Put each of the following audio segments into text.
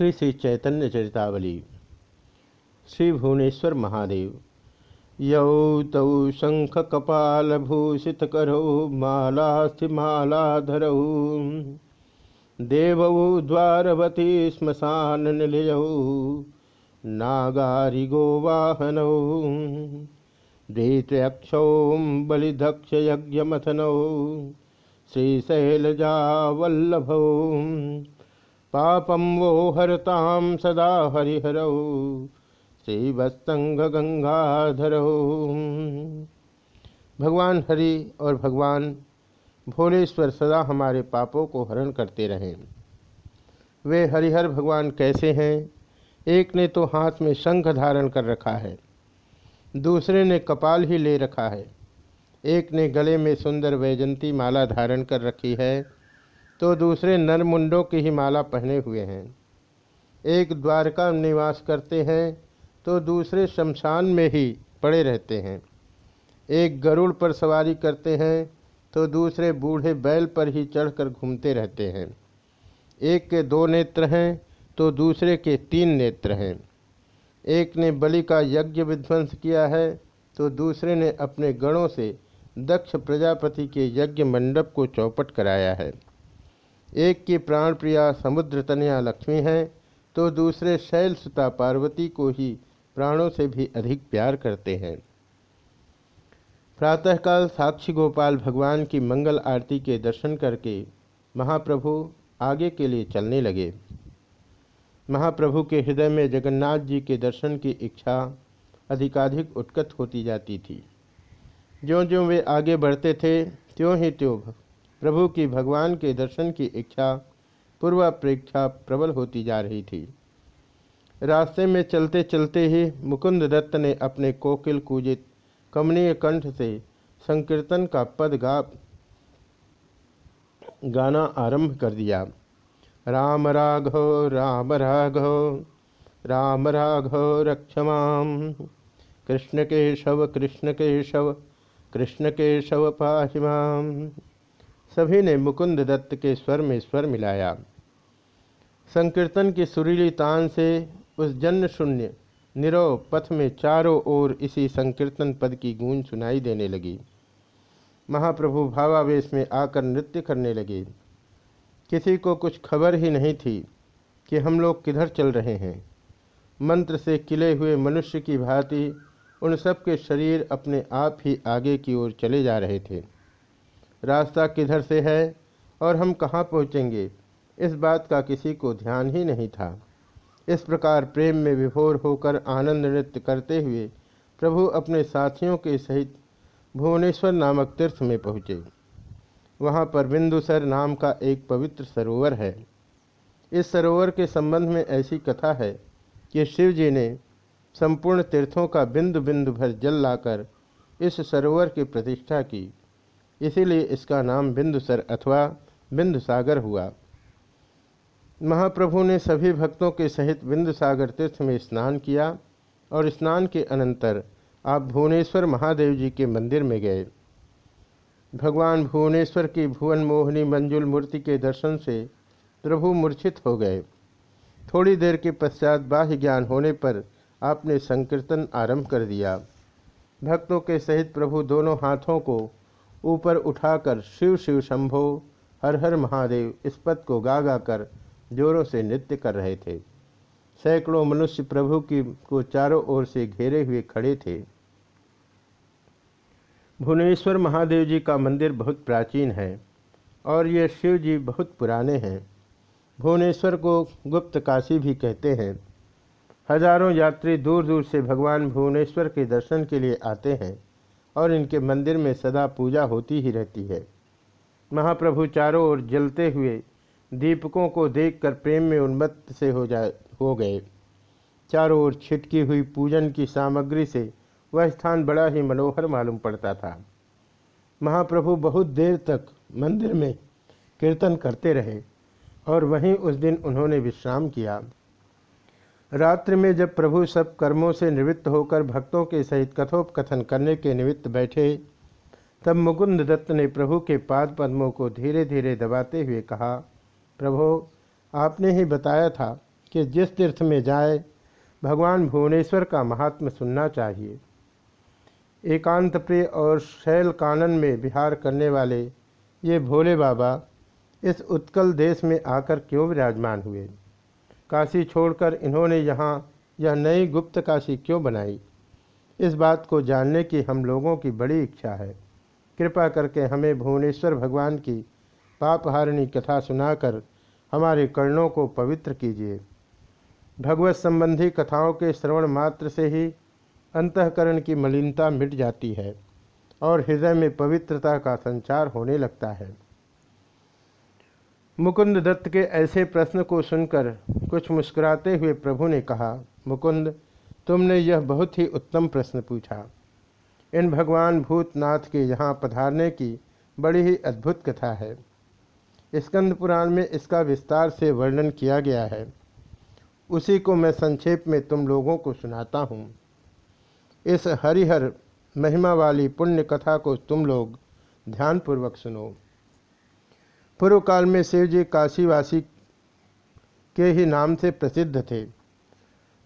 श्री श्री चैतन्य चरितावली, श्री भुवनेश्वर महादेव। यौ तौ शंख कपाल भूषित करो मालास्थिमालाधरौ देवौ द्वारवती श्मशान निलयौ गोवाहनौ। धृतयक्षौ बलिदक्षयज्ञमथनौ श्रीशैलजावल्लभौ पापम वो हरताम सदा हरिहरौ। श्रीवत्संग गंगाधरौ भगवान हरि और भगवान भोलेश्वर सदा हमारे पापों को हरण करते रहें। वे हरिहर भगवान कैसे हैं? एक ने तो हाथ में शंख धारण कर रखा है, दूसरे ने कपाल ही ले रखा है। एक ने गले में सुंदर वैजंती माला धारण कर रखी है तो दूसरे नरमुंडों की ही माला पहने हुए हैं। एक द्वारका निवास करते हैं तो दूसरे शमशान में ही पड़े रहते हैं। एक गरुड़ पर सवारी करते हैं तो दूसरे बूढ़े बैल पर ही चढ़कर घूमते रहते हैं। एक के दो नेत्र हैं तो दूसरे के तीन नेत्र हैं। एक ने बलि का यज्ञ विध्वंस किया है तो दूसरे ने अपने गणों से दक्ष प्रजापति के यज्ञ मंडप को चौपट कराया है। एक की प्राण प्रिया समुद्र तनया लक्ष्मी है तो दूसरे शैल सुता पार्वती को ही प्राणों से भी अधिक प्यार करते हैं। प्रातःकाल साक्षी गोपाल भगवान की मंगल आरती के दर्शन करके महाप्रभु आगे के लिए चलने लगे। महाप्रभु के हृदय में जगन्नाथ जी के दर्शन की इच्छा अधिकाधिक उत्कट होती जाती थी। ज्यों ज्यों वे आगे बढ़ते थे, त्यों ही त्यों प्रभु की भगवान के दर्शन की इच्छा, पूर्वापेक्षा प्रबल होती जा रही थी। रास्ते में चलते चलते ही मुकुंद दत्त ने अपने कोकिल कूजित कमनीय कंठ से संकीर्तन का पद गा, गाना आरंभ कर दिया। राम राघव राम राघव राम राघव रक्षमाम कृष्ण केशव कृष्ण केशव कृष्ण केशव पाहिमाम सभी ने मुकुंद दत्त के स्वर में स्वर मिलाया। संकीर्तन की सुरीली तान से उस जन्म शून्य निरव पथ में चारों ओर इसी संकीर्तन पद की गूंज सुनाई देने लगी। महाप्रभु भावावेश में आकर नृत्य करने लगे। किसी को कुछ खबर ही नहीं थी कि हम लोग किधर चल रहे हैं। मंत्र से किले हुए मनुष्य की भांति उन सब के शरीर अपने आप ही आगे की ओर चले जा रहे थे। रास्ता किधर से है और हम कहाँ पहुँचेंगे? इस बात का किसी को ध्यान ही नहीं था। इस प्रकार प्रेम में विभोर होकर आनंद नृत्य करते हुए प्रभु अपने साथियों के सहित भुवनेश्वर नामक तीर्थ में पहुँचे। वहाँ पर बिंदुसर नाम का एक पवित्र सरोवर है। इस सरोवर के संबंध में ऐसी कथा है कि शिव जी ने संपूर्ण तीर्थों का बिंदु बिंदु भर जल लाकर इस सरोवर की प्रतिष्ठा की। इसीलिए इसका नाम बिंदुसर अथवा बिंदुसागर हुआ। महाप्रभु ने सभी भक्तों के सहित बिंदु सागर तीर्थ में स्नान किया और स्नान के अनंतर आप भुवनेश्वर महादेव जी के मंदिर में गए। भगवान भुवनेश्वर की भुवन मोहिनी मंजुल मूर्ति के दर्शन से प्रभु मूर्छित हो गए। थोड़ी देर के पश्चात बाह्य ज्ञान होने पर आपने संकीर्तन आरंभ कर दिया। भक्तों के सहित प्रभु दोनों हाथों को ऊपर उठाकर शिव शिव शंभो, हर हर महादेव इस पद को गा गा कर जोरों से नृत्य कर रहे थे। सैकड़ों मनुष्य प्रभु की को चारों ओर से घेरे हुए खड़े थे। भुवनेश्वर महादेव जी का मंदिर बहुत प्राचीन है और ये शिव जी बहुत पुराने हैं। भुवनेश्वर को गुप्त काशी भी कहते हैं। हज़ारों यात्री दूर दूर से भगवान भुवनेश्वर के दर्शन के लिए आते हैं। और इनके मंदिर में सदा पूजा होती ही रहती है। महाप्रभु चारों ओर जलते हुए दीपकों को देखकर प्रेम में उन्मत्त से हो जाए, हो गए। चारों ओर छिटकी हुई पूजन की सामग्री से वह स्थान बड़ा ही मनोहर मालूम पड़ता था। महाप्रभु बहुत देर तक मंदिर में कीर्तन करते रहे और वहीं उस दिन उन्होंने विश्राम किया। रात्रि में जब प्रभु सब कर्मों से निवृत्त होकर भक्तों के सहित कथोपकथन करने के निमित्त बैठे, तब मुकुंद दत्त ने प्रभु के पाद पद्मों को धीरे धीरे दबाते हुए कहा, प्रभु, आपने ही बताया था कि जिस तीर्थ में जाए, भगवान भुवनेश्वर का महात्म सुनना चाहिए। एकांत प्रिय और शैल कानन में विहार करने वाले ये भोले बाबा इस उत्कल देश में आकर क्यों विराजमान हुए? काशी छोड़कर इन्होंने यहाँ यह नई गुप्त काशी क्यों बनाई? इस बात को जानने की हम लोगों की बड़ी इच्छा है। कृपा करके हमें भुवनेश्वर भगवान की पापहारिणी कथा सुनाकर हमारे कर्णों को पवित्र कीजिए। भगवत संबंधी कथाओं के श्रवण मात्र से ही अंतकरण की मलिनता मिट जाती है और हृदय में पवित्रता का संचार होने लगता है। मुकुंद दत्त के ऐसे प्रश्न को सुनकर कुछ मुस्कुराते हुए प्रभु ने कहा, मुकुंद, तुमने यह बहुत ही उत्तम प्रश्न पूछा। इन भगवान भूतनाथ के यहाँ पधारने की बड़ी ही अद्भुत कथा है। स्कंद पुराण में इसका विस्तार से वर्णन किया गया है। उसी को मैं संक्षेप में तुम लोगों को सुनाता हूँ। इस हरिहर महिमा वाली पुण्य कथा को तुम लोग ध्यानपूर्वक सुनो। पूर्व काल में शिव जी काशीवासी के ही नाम से प्रसिद्ध थे।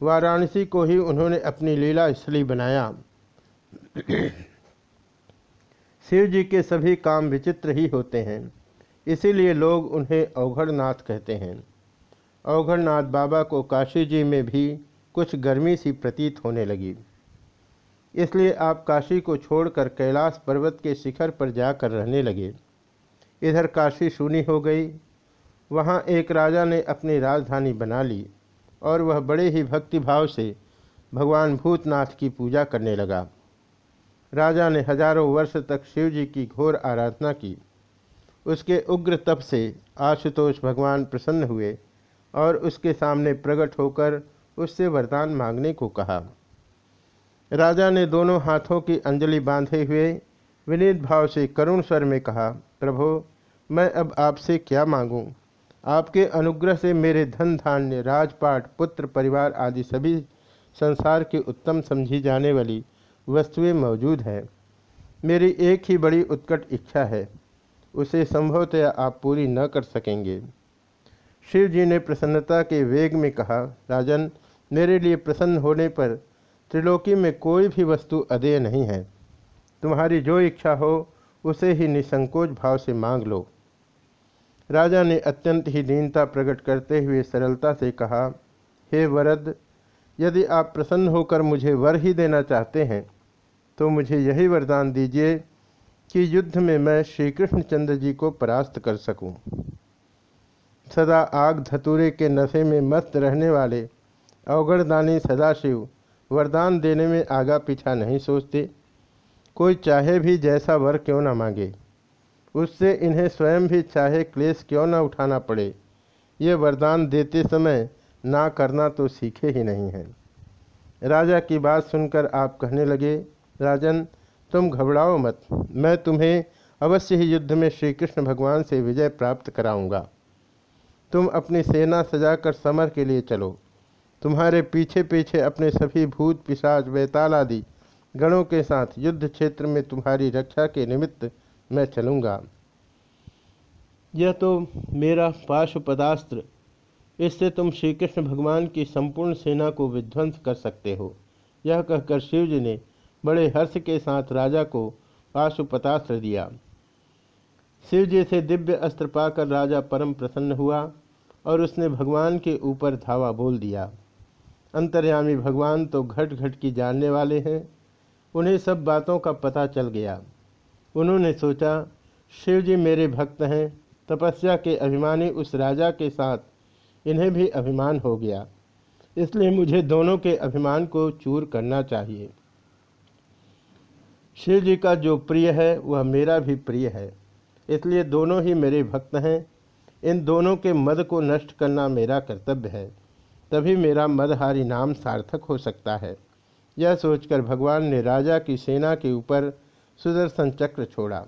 वाराणसी को ही उन्होंने अपनी लीला स्थली बनाया। शिव जी के सभी काम विचित्र ही होते हैं, इसीलिए लोग उन्हें अवघड़नाथ कहते हैं। अवघड़नाथ बाबा को काशी जी में भी कुछ गर्मी सी प्रतीत होने लगी। इसलिए आप काशी को छोड़कर कैलाश पर्वत के शिखर पर जाकर रहने लगे। इधर काशी शून्य हो गई। वहाँ एक राजा ने अपनी राजधानी बना ली और वह बड़े ही भक्तिभाव से भगवान भूतनाथ की पूजा करने लगा। राजा ने हज़ारों वर्ष तक शिव जी की घोर आराधना की। उसके उग्र तप से आशुतोष भगवान प्रसन्न हुए और उसके सामने प्रकट होकर उससे वरदान मांगने को कहा। राजा ने दोनों हाथों की अंजलि बांधे हुए विनीत भाव से करुण स्वर में कहा, प्रभो मैं अब आपसे क्या मांगूं? आपके अनुग्रह से मेरे धन धान्य, राजपाट, पुत्र, परिवार आदि सभी संसार की उत्तम समझी जाने वाली वस्तुएँ मौजूद हैं। मेरी एक ही बड़ी उत्कट इच्छा है। उसे संभवतया आप पूरी न कर सकेंगे। शिव जी ने प्रसन्नता के वेग में कहा, राजन, मेरे लिए प्रसन्न होने पर त्रिलोकी में कोई भी वस्तु अदेय नहीं है। तुम्हारी जो इच्छा हो, उसे ही निसंकोच भाव से मांग लो। राजा ने अत्यंत ही दीनता प्रकट करते हुए सरलता से कहा, हे वरद, यदि आप प्रसन्न होकर मुझे वर ही देना चाहते हैं तो मुझे यही वरदान दीजिए कि युद्ध में मैं श्री कृष्णचंद्र जी को परास्त कर सकूँ। सदा आग धतूरे के नशे में मस्त रहने वाले अवगढ़दानी सदाशिव वरदान देने में आगा पीछा नहीं सोचते कोई चाहे भी जैसा वर क्यों न मांगे उससे इन्हें स्वयं भी चाहे क्लेश क्यों न उठाना पड़े। ये वरदान देते समय ना करना तो सीखे ही नहीं हैं। राजा की बात सुनकर आप कहने लगे, राजन, तुम घबराओ मत। मैं तुम्हें अवश्य ही युद्ध में श्री कृष्ण भगवान से विजय प्राप्त कराऊँगा। तुम अपनी सेना सजाकर समर के लिए चलो। तुम्हारे पीछे पीछे अपने सभी भूत, पिशाच, वैताल आदि गणों के साथ युद्ध क्षेत्र में तुम्हारी रक्षा के निमित्त मैं चलूँगा। यह तो मेरा पाशुपदास्त्र इससे तुम श्री कृष्ण भगवान की संपूर्ण सेना को विध्वंस कर सकते हो। यह कहकर शिव जी ने बड़े हर्ष के साथ राजा को पाशुपतास्त्र दिया। शिव जी से दिव्य अस्त्र पाकर राजा परम प्रसन्न हुआ और उसने भगवान के ऊपर धावा बोल दिया। अंतर्यामी भगवान तो घट घट की जानने वाले हैं। उन्हें सब बातों का पता चल गया। उन्होंने सोचा, शिव जी मेरे भक्त हैं, तपस्या के अभिमानी उस राजा के साथ इन्हें भी अभिमान हो गया। इसलिए मुझे दोनों के अभिमान को चूर करना चाहिए। शिव जी का जो प्रिय है, वह मेरा भी प्रिय है। इसलिए दोनों ही मेरे भक्त हैं। इन दोनों के मद को नष्ट करना मेरा कर्तव्य है। तभी मेरा मदहारी नाम सार्थक हो सकता है। यह सोचकर भगवान ने राजा की सेना के ऊपर सुदर्शन चक्र छोड़ा।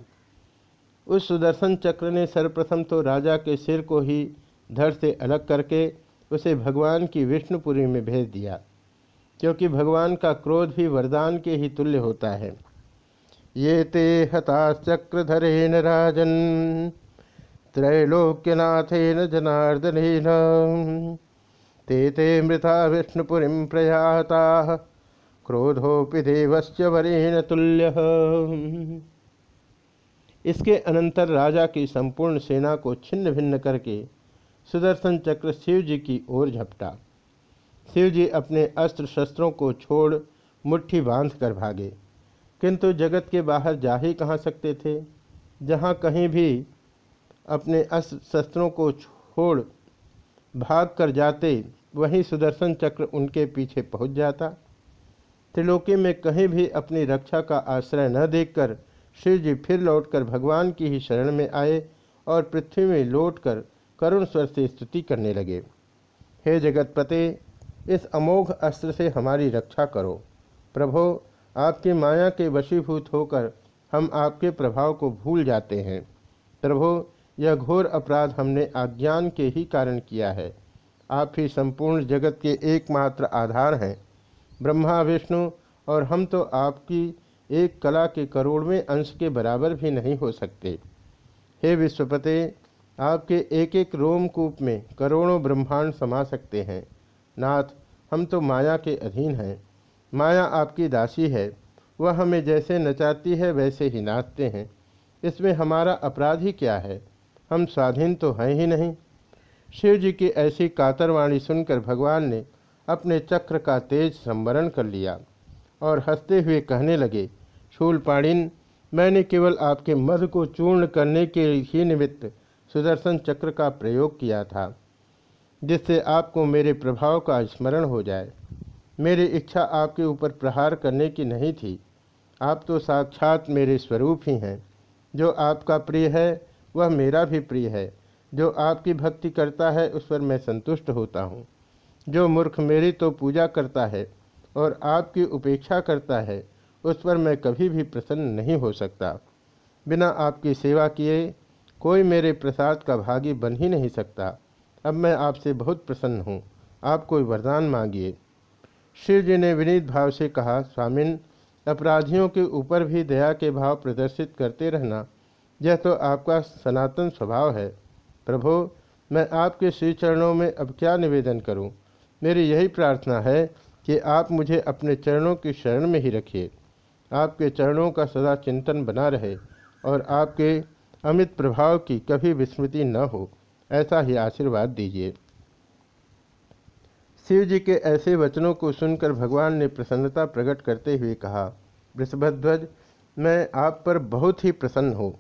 उस सुदर्शन चक्र ने सर्वप्रथम तो राजा के सिर को ही धड़ से अलग करके उसे भगवान की विष्णुपुरी में भेज दिया, क्योंकि भगवान का क्रोध भी वरदान के ही तुल्य होता है। ये ते हताश्चक्रधरेण राजन, त्रैलोक्यनाथेन जनार्दन ते ते मृता विष्णुपुरी प्रयाता। क्रोधोपि देवस्य वरेण तुल्य इसके अनंतर राजा की संपूर्ण सेना को छिन्न भिन्न करके सुदर्शन चक्र शिव जी की ओर झपटा। शिव जी अपने अस्त्र शस्त्रों को छोड़ मुट्ठी बाँध कर भागे। किंतु जगत के बाहर जा ही कहाँ सकते थे? जहाँ कहीं भी अपने अस्त्र शस्त्रों को छोड़ भाग कर जाते, वहीं सुदर्शन चक्र उनके पीछे पहुँच जाता। त्रिलोकी में कहीं भी अपनी रक्षा का आश्रय न देखकर शिव जी फिर लौटकर भगवान की ही शरण में आए और पृथ्वी में लौटकर करुण स्वर से स्तुति करने लगे। हे जगतपते, इस अमोघ अस्त्र से हमारी रक्षा करो। प्रभो, आपकी माया के वशीभूत होकर हम आपके प्रभाव को भूल जाते हैं। प्रभो, यह घोर अपराध हमने अज्ञान के ही कारण किया है। आप ही संपूर्ण जगत के एकमात्र आधार हैं। ब्रह्मा, विष्णु और हम तो आपकी एक कला के करोड़वें अंश के बराबर भी नहीं हो सकते। हे विश्वपते, आपके एक एक रोमकूप में करोड़ों ब्रह्मांड समा सकते हैं। नाथ, हम तो माया के अधीन हैं। माया आपकी दासी है। वह हमें जैसे नचाती है, वैसे ही नाचते हैं। इसमें हमारा अपराध ही क्या है? हम स्वाधीन तो हैं ही नहीं। शिव जी की ऐसी कातरवाणी सुनकर भगवान ने अपने चक्र का तेज संवरण कर लिया और हँसते हुए कहने लगे शूलपाणिन मैंने केवल आपके मध को चूर्ण करने के ही निमित्त सुदर्शन चक्र का प्रयोग किया था, जिससे आपको मेरे प्रभाव का स्मरण हो जाए। मेरी इच्छा आपके ऊपर प्रहार करने की नहीं थी। आप तो साक्षात मेरे स्वरूप ही हैं। जो आपका प्रिय है, वह मेरा भी प्रिय है। जो आपकी भक्ति करता है, उस पर मैं संतुष्ट होता हूँ। जो मूर्ख मेरी तो पूजा करता है और आपकी उपेक्षा करता है, उस पर मैं कभी भी प्रसन्न नहीं हो सकता। बिना आपकी सेवा किए कोई मेरे प्रसाद का भागी बन ही नहीं सकता। अब मैं आपसे बहुत प्रसन्न हूँ, आप कोई वरदान मांगिए। शिव जी ने विनीत भाव से कहा, स्वामिन, अपराधियों के ऊपर भी दया के भाव प्रदर्शित करते रहना, यह तो आपका सनातन स्वभाव है। प्रभो, मैं आपके श्री चरणों में अब क्या निवेदन करूँ? मेरी यही प्रार्थना है कि आप मुझे अपने चरणों की शरण में ही रखिए। आपके चरणों का सदा चिंतन बना रहे और आपके अमित प्रभाव की कभी विस्मृति न हो, ऐसा ही आशीर्वाद दीजिए। शिव जी के ऐसे वचनों को सुनकर भगवान ने प्रसन्नता प्रकट करते हुए कहा वृषभध्वज मैं आप पर बहुत ही प्रसन्न हूँ।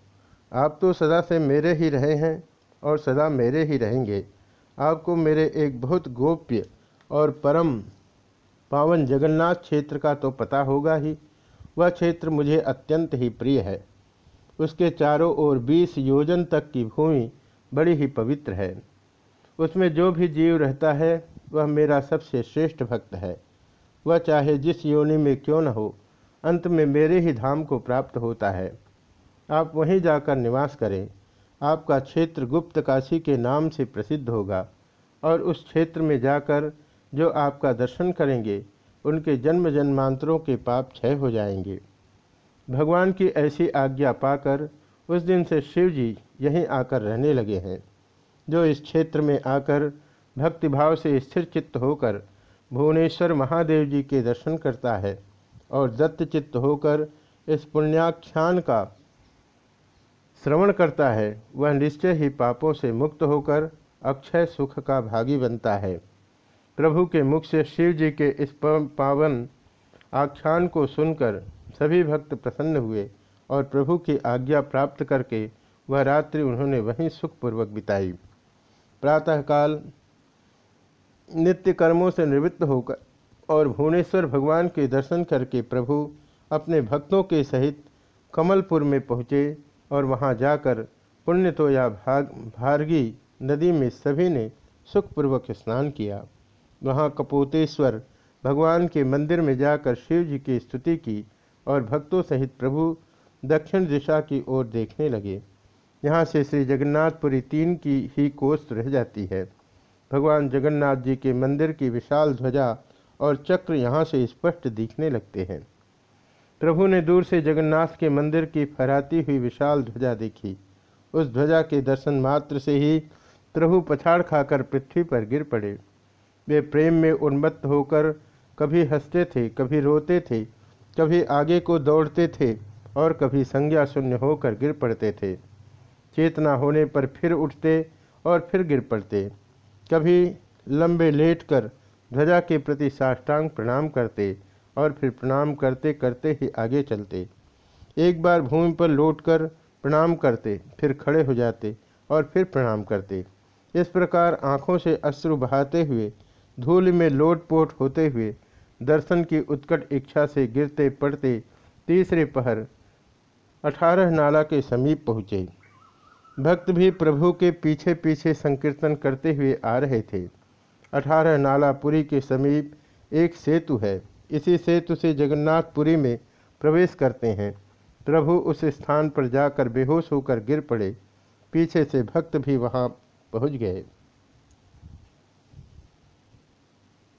आप तो सदा से मेरे ही रहे हैं और सदा मेरे ही रहेंगे। आपको मेरे एक बहुत गोप्य और परम पावन जगन्नाथ क्षेत्र का तो पता होगा ही। वह क्षेत्र मुझे अत्यंत ही प्रिय है। उसके चारों ओर बीस योजन तक की भूमि बड़ी ही पवित्र है। उसमें जो भी जीव रहता है, वह मेरा सबसे श्रेष्ठ भक्त है। वह चाहे जिस योनि में क्यों न हो, अंत में मेरे ही धाम को प्राप्त होता है। आप वहीं जाकर निवास करें। आपका क्षेत्र गुप्त काशी के नाम से प्रसिद्ध होगा और उस क्षेत्र में जाकर जो आपका दर्शन करेंगे, उनके जन्म जन्मांतरों के पाप क्षय हो जाएँगे। भगवान की ऐसी आज्ञा पाकर उस दिन से शिव जी यहीं आकर रहने लगे हैं, जो इस क्षेत्र में आकर भक्तिभाव से स्थिर चित्त होकर भुवनेश्वर महादेव जी के दर्शन करता है और दत्त चित्त होकर इस पुण्याख्यान का श्रवण करता है, वह निश्चय ही पापों से मुक्त होकर अक्षय सुख का भागी बनता है। प्रभु के मुख से शिव जी के इस पावन आख्यान को सुनकर सभी भक्त प्रसन्न हुए और प्रभु की आज्ञा प्राप्त करके वह रात्रि उन्होंने वहीं सुखपूर्वक बिताई। प्रातःकाल नित्य कर्मों से निवृत्त होकर और भुवनेश्वर भगवान के दर्शन करके प्रभु अपने भक्तों के सहित कमलपुर में पहुँचे और वहाँ जाकर पुण्य तो या भाग भारगी नदी में सभी ने सुखपूर्वक स्नान किया। वहाँ कपोतेश्वर भगवान के मंदिर में जाकर शिव जी की स्तुति की और भक्तों सहित प्रभु दक्षिण दिशा की ओर देखने लगे। यहाँ से श्री जगन्नाथपुरी तीन की ही कोस्त रह जाती है। भगवान जगन्नाथ जी के मंदिर की विशाल ध्वजा और चक्र यहाँ से स्पष्ट दिखने लगते हैं। प्रभु ने दूर से जगन्नाथ के मंदिर की फहराती हुई विशाल ध्वजा देखी। उस ध्वजा के दर्शन मात्र से ही प्रभु पछाड़ खाकर पृथ्वी पर गिर पड़े। वे प्रेम में उन्मत्त होकर कभी हँसते थे, कभी रोते थे, कभी आगे को दौड़ते थे और कभी संज्ञा शून्य होकर गिर पड़ते थे। चेतना होने पर फिर उठते और फिर गिर पड़ते। कभी लंबे लेटकर ध्वजा के प्रति साष्टांग प्रणाम करते और फिर प्रणाम करते करते ही आगे चलते। एक बार भूमि पर लौटकर प्रणाम करते, फिर खड़े हो जाते और फिर प्रणाम करते। इस प्रकार आँखों से अश्रु बहाते हुए धूल में लोटपोट होते हुए दर्शन की उत्कट इच्छा से गिरते पड़ते तीसरे पहर अठारह नाला के समीप पहुँचे। भक्त भी प्रभु के पीछे पीछे संकीर्तन करते हुए आ रहे थे। अठारह नाला पुरी के समीप एक सेतु है। इसी सेतु से जगन्नाथपुरी में प्रवेश करते हैं। प्रभु उस स्थान पर जाकर बेहोश होकर गिर पड़े। पीछे से भक्त भी वहाँ पहुँच गए।